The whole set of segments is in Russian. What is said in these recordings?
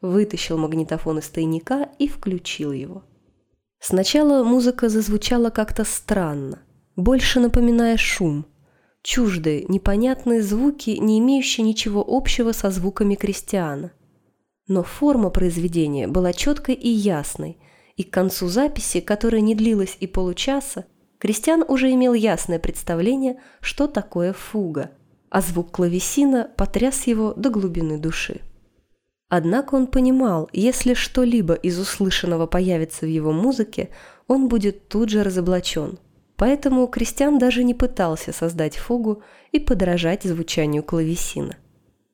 вытащил магнитофон из тайника и включил его. Сначала музыка зазвучала как-то странно, больше напоминая шум, чуждые, непонятные звуки, не имеющие ничего общего со звуками крестьяна. Но форма произведения была четкой и ясной, и к концу записи, которая не длилась и получаса, Кристиан уже имел ясное представление, что такое фуга, а звук клавесина потряс его до глубины души. Однако он понимал, если что-либо из услышанного появится в его музыке, он будет тут же разоблачен. Поэтому Кристиан даже не пытался создать фугу и подражать звучанию клавесина.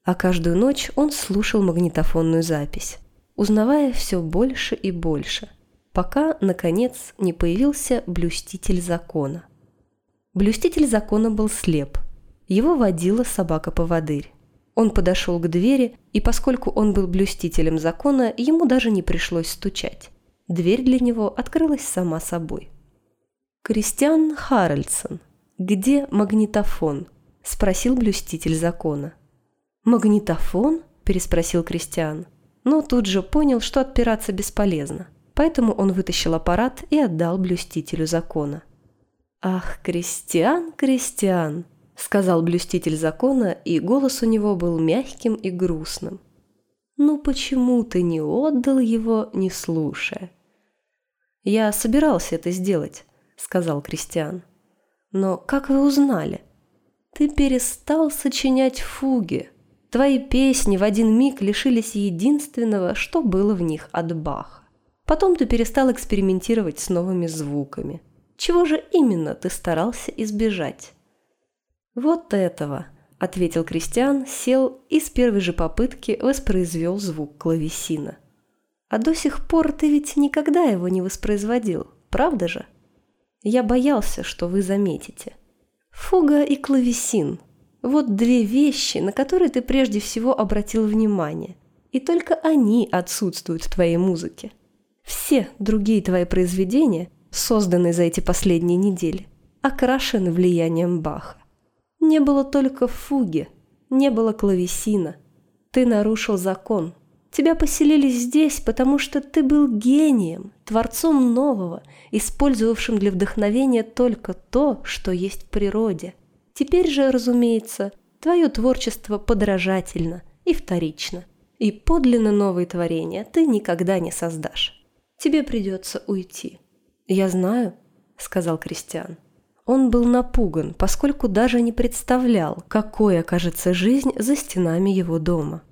А каждую ночь он слушал магнитофонную запись, узнавая все больше и больше, пока, наконец, не появился блюститель закона. Блюститель закона был слеп. Его водила собака-поводырь. Он подошел к двери, и поскольку он был блюстителем закона, ему даже не пришлось стучать. Дверь для него открылась сама собой. «Кристиан Харальдсон, где магнитофон?» – спросил блюститель закона. «Магнитофон?» – переспросил Кристиан. Но тут же понял, что отпираться бесполезно. Поэтому он вытащил аппарат и отдал блюстителю закона. «Ах, Кристиан, Кристиан!» — сказал блюститель закона, и голос у него был мягким и грустным. «Ну почему ты не отдал его, не слушая?» «Я собирался это сделать», — сказал Кристиан. «Но как вы узнали?» «Ты перестал сочинять фуги. Твои песни в один миг лишились единственного, что было в них от Баха. Потом ты перестал экспериментировать с новыми звуками. Чего же именно ты старался избежать?» «Вот этого», — ответил Кристиан, сел и с первой же попытки воспроизвел звук клавесина. «А до сих пор ты ведь никогда его не воспроизводил, правда же?» «Я боялся, что вы заметите. Фуга и клавесин — вот две вещи, на которые ты прежде всего обратил внимание, и только они отсутствуют в твоей музыке. Все другие твои произведения, созданные за эти последние недели, окрашены влиянием Баха. Не было только фуги, не было клавесина. Ты нарушил закон. Тебя поселили здесь, потому что ты был гением, творцом нового, использовавшим для вдохновения только то, что есть в природе. Теперь же, разумеется, твое творчество подражательно и вторично. И подлинно новые творения ты никогда не создашь. Тебе придется уйти. «Я знаю», — сказал Кристиан. Он был напуган, поскольку даже не представлял, какой окажется жизнь за стенами его дома.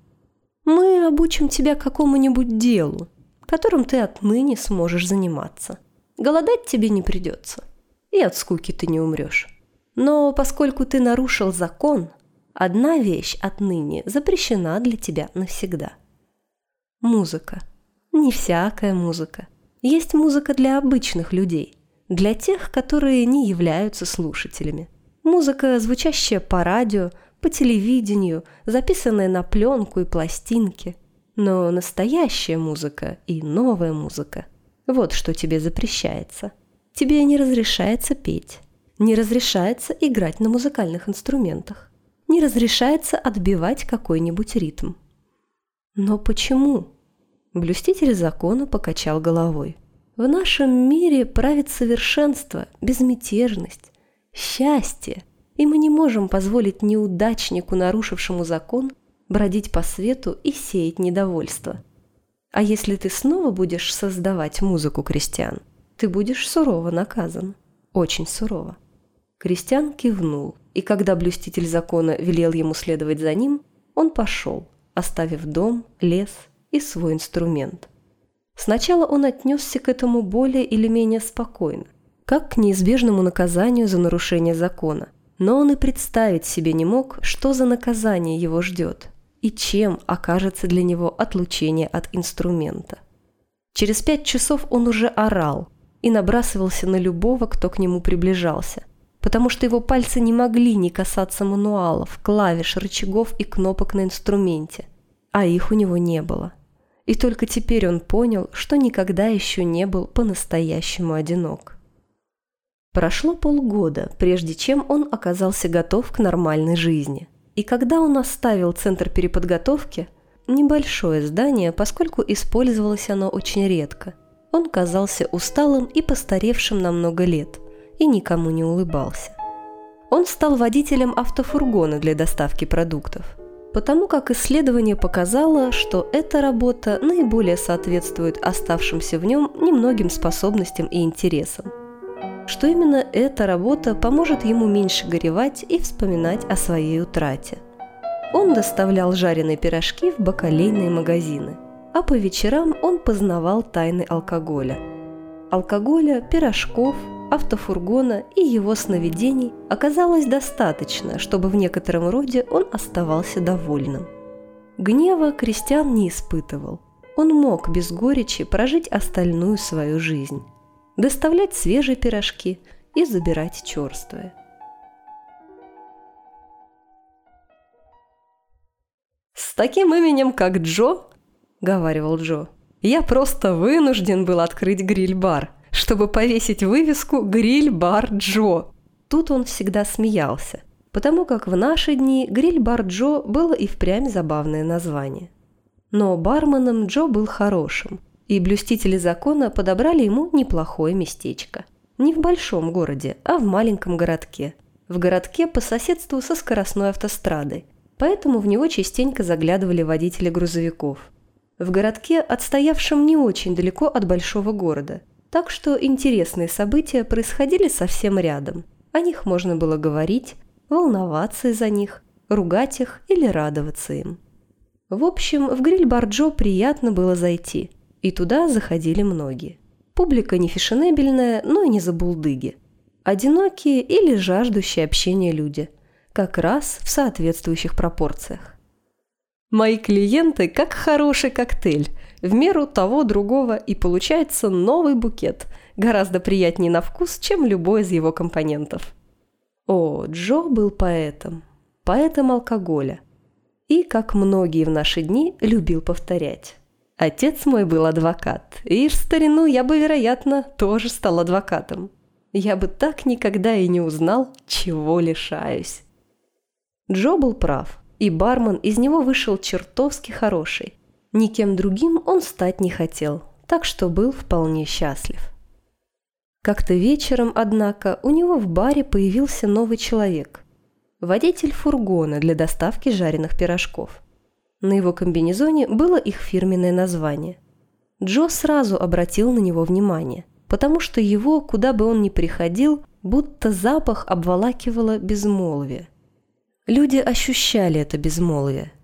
«Мы обучим тебя какому-нибудь делу, которым ты отныне сможешь заниматься. Голодать тебе не придется, и от скуки ты не умрешь. Но поскольку ты нарушил закон, одна вещь отныне запрещена для тебя навсегда. Музыка. Не всякая музыка. Есть музыка для обычных людей – для тех, которые не являются слушателями. Музыка, звучащая по радио, по телевидению, записанная на пленку и пластинки. Но настоящая музыка и новая музыка – вот что тебе запрещается. Тебе не разрешается петь, не разрешается играть на музыкальных инструментах, не разрешается отбивать какой-нибудь ритм. Но почему? Блюститель закона покачал головой. В нашем мире правит совершенство, безмятежность, счастье, и мы не можем позволить неудачнику, нарушившему закон, бродить по свету и сеять недовольство. А если ты снова будешь создавать музыку крестьян, ты будешь сурово наказан. Очень сурово. Крестьян кивнул, и когда блюститель закона велел ему следовать за ним, он пошел, оставив дом, лес и свой инструмент. Сначала он отнесся к этому более или менее спокойно, как к неизбежному наказанию за нарушение закона. Но он и представить себе не мог, что за наказание его ждет и чем окажется для него отлучение от инструмента. Через пять часов он уже орал и набрасывался на любого, кто к нему приближался, потому что его пальцы не могли не касаться мануалов, клавиш, рычагов и кнопок на инструменте, а их у него не было. И только теперь он понял, что никогда еще не был по-настоящему одинок. Прошло полгода, прежде чем он оказался готов к нормальной жизни. И когда он оставил центр переподготовки, небольшое здание, поскольку использовалось оно очень редко. Он казался усталым и постаревшим на много лет и никому не улыбался. Он стал водителем автофургона для доставки продуктов, потому как исследование показало, что эта работа наиболее соответствует оставшимся в нем немногим способностям и интересам. Что именно эта работа поможет ему меньше горевать и вспоминать о своей утрате. Он доставлял жареные пирожки в бакалейные магазины, а по вечерам он познавал тайны алкоголя. Алкоголя, пирожков, автофургона и его сновидений оказалось достаточно, чтобы в некотором роде он оставался довольным. Гнева Кристиан не испытывал. Он мог без горечи прожить остальную свою жизнь. Доставлять свежие пирожки и забирать черствые. «С таким именем, как Джо, — говаривал Джо, — я просто вынужден был открыть гриль-бар — чтобы повесить вывеску «Гриль-бар Джо». Тут он всегда смеялся, потому как в наши дни «Гриль-бар Джо» было и впрямь забавное название. Но барменом Джо был хорошим, и блюстители закона подобрали ему неплохое местечко. Не в большом городе, а в маленьком городке. В городке по соседству со скоростной автострадой, поэтому в него частенько заглядывали водители грузовиков. В городке, отстоявшем не очень далеко от большого города – так что интересные события происходили совсем рядом. О них можно было говорить, волноваться из-за них, ругать их или радоваться им. В общем, в гриль Барджо приятно было зайти, и туда заходили многие. Публика не фешенебельная, но и не забулдыги. Одинокие или жаждущие общения люди, как раз в соответствующих пропорциях. «Мои клиенты как хороший коктейль», в меру того другого, и получается новый букет, гораздо приятнее на вкус, чем любой из его компонентов. О, Джо был поэтом, поэтом алкоголя. И, как многие в наши дни, любил повторять. Отец мой был адвокат, и в старину я бы, вероятно, тоже стал адвокатом. Я бы так никогда и не узнал, чего лишаюсь. Джо был прав, и бармен из него вышел чертовски хороший. Никем другим он стать не хотел, так что был вполне счастлив. Как-то вечером, однако, у него в баре появился новый человек. Водитель фургона для доставки жареных пирожков. На его комбинезоне было их фирменное название. Джо сразу обратил на него внимание, потому что его, куда бы он ни приходил, будто запах обволакивало безмолвие. Люди ощущали это безмолвие –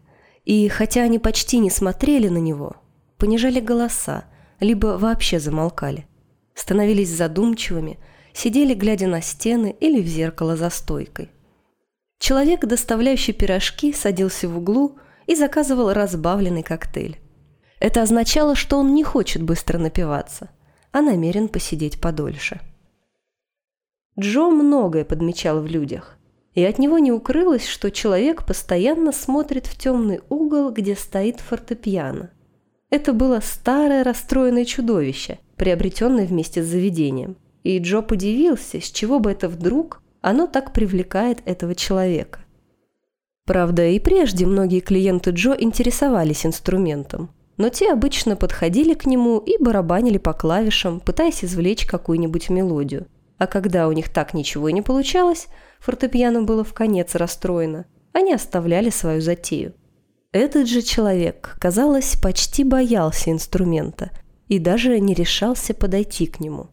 и хотя они почти не смотрели на него, понижали голоса, либо вообще замолкали, становились задумчивыми, сидели, глядя на стены или в зеркало за стойкой. Человек, доставляющий пирожки, садился в углу и заказывал разбавленный коктейль. Это означало, что он не хочет быстро напиваться, а намерен посидеть подольше. Джо многое подмечал в людях и от него не укрылось, что человек постоянно смотрит в темный угол, где стоит фортепиано. Это было старое расстроенное чудовище, приобретенное вместе с заведением. И Джо удивился, с чего бы это вдруг оно так привлекает этого человека. Правда, и прежде многие клиенты Джо интересовались инструментом, но те обычно подходили к нему и барабанили по клавишам, пытаясь извлечь какую-нибудь мелодию. А когда у них так ничего и не получалось – фортепиано было в конец расстроено. Они оставляли свою затею. Этот же человек, казалось, почти боялся инструмента и даже не решался подойти к нему.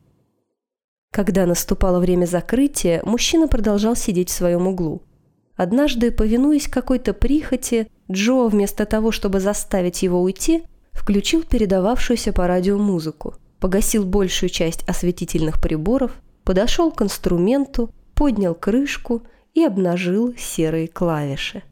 Когда наступало время закрытия, мужчина продолжал сидеть в своем углу. Однажды, повинуясь какой-то прихоти, Джо, вместо того, чтобы заставить его уйти, включил передававшуюся по радио музыку, погасил большую часть осветительных приборов, подошел к инструменту поднял крышку и обнажил серые клавиши.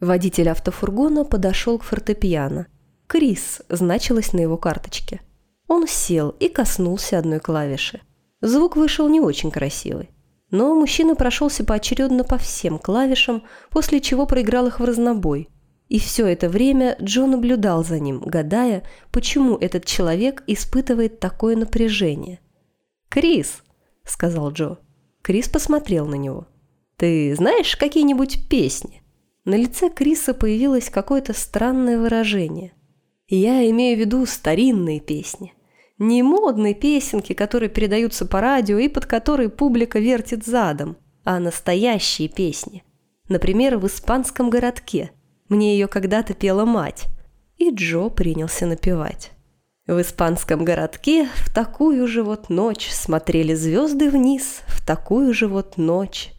Водитель автофургона подошел к фортепиано. «Крис» значилось на его карточке. Он сел и коснулся одной клавиши. Звук вышел не очень красивый. Но мужчина прошелся поочередно по всем клавишам, после чего проиграл их в разнобой. И все это время Джо наблюдал за ним, гадая, почему этот человек испытывает такое напряжение. «Крис», — сказал Джо, Крис посмотрел на него. «Ты знаешь какие-нибудь песни?» На лице Криса появилось какое-то странное выражение. Я имею в виду старинные песни. Не модные песенки, которые передаются по радио и под которые публика вертит задом, а настоящие песни. Например, в испанском городке. Мне ее когда-то пела мать. И Джо принялся напевать. В испанском городке в такую же вот ночь смотрели звезды вниз, в такую же вот ночь.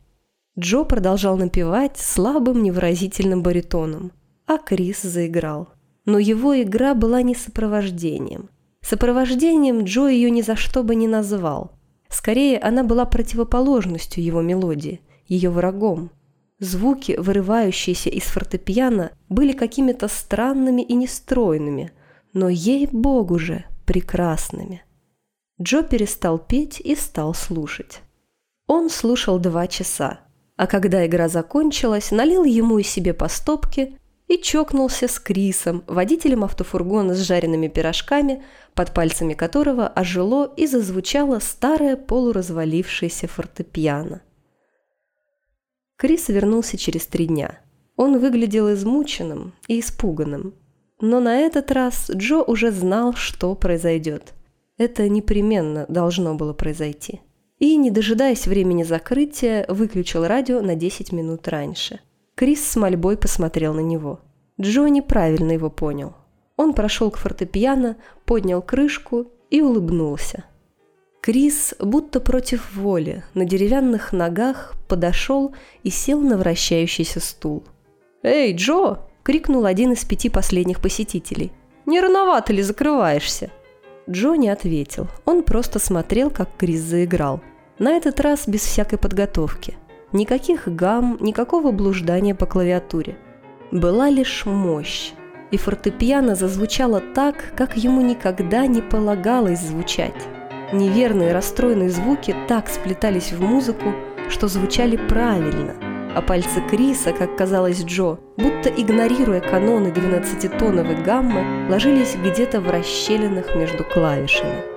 Джо продолжал напевать слабым невыразительным баритоном, а Крис заиграл. Но его игра была не сопровождением. Сопровождением Джо ее ни за что бы не назвал. Скорее, она была противоположностью его мелодии, ее врагом. Звуки, вырывающиеся из фортепиано, были какими-то странными и нестройными – но ей-богу же прекрасными. Джо перестал петь и стал слушать. Он слушал два часа, а когда игра закончилась, налил ему и себе по стопке и чокнулся с Крисом, водителем автофургона с жареными пирожками, под пальцами которого ожило и зазвучало старое полуразвалившееся фортепиано. Крис вернулся через три дня. Он выглядел измученным и испуганным, но на этот раз Джо уже знал, что произойдет. Это непременно должно было произойти. И, не дожидаясь времени закрытия, выключил радио на 10 минут раньше. Крис с мольбой посмотрел на него. Джо неправильно его понял. Он прошел к фортепиано, поднял крышку и улыбнулся. Крис, будто против воли, на деревянных ногах подошел и сел на вращающийся стул. «Эй, Джо!» – крикнул один из пяти последних посетителей. «Не рановато ли закрываешься?» Джо не ответил. Он просто смотрел, как Крис заиграл. На этот раз без всякой подготовки. Никаких гам, никакого блуждания по клавиатуре. Была лишь мощь. И фортепиано зазвучало так, как ему никогда не полагалось звучать. Неверные расстроенные звуки так сплетались в музыку, что звучали правильно – а пальцы Криса, как казалось Джо, будто игнорируя каноны двенадцатитоновой гаммы, ложились где-то в расщелинах между клавишами.